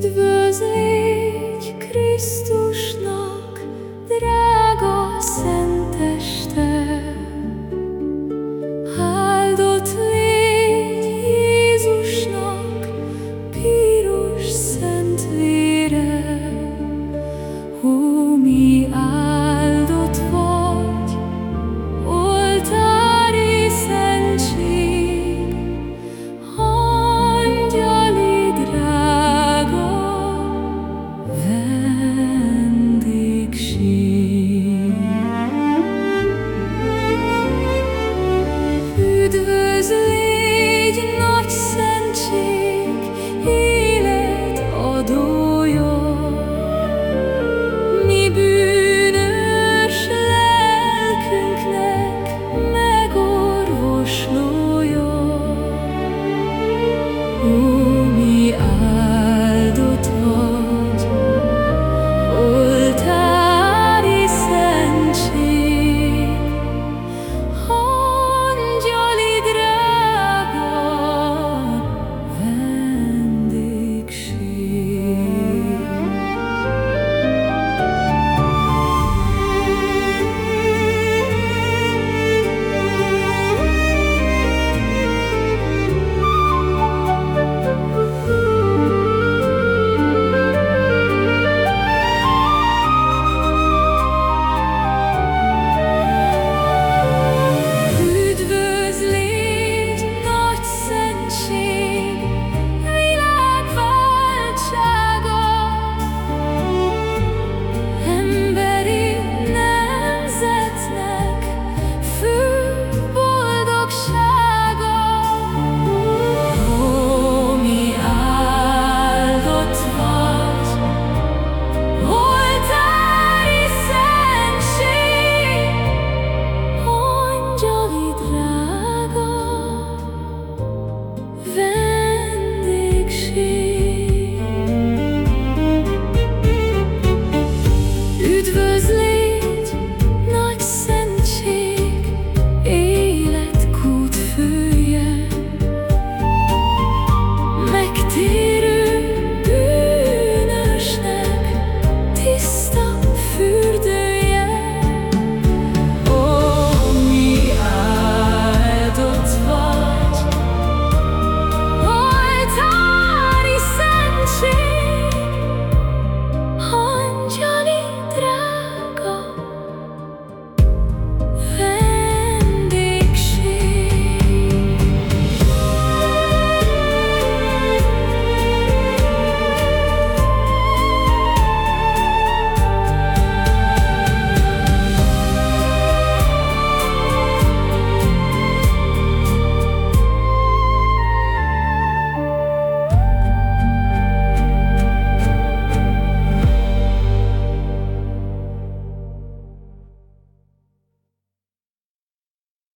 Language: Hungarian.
Üdvözlégy Krisztusnak, drága!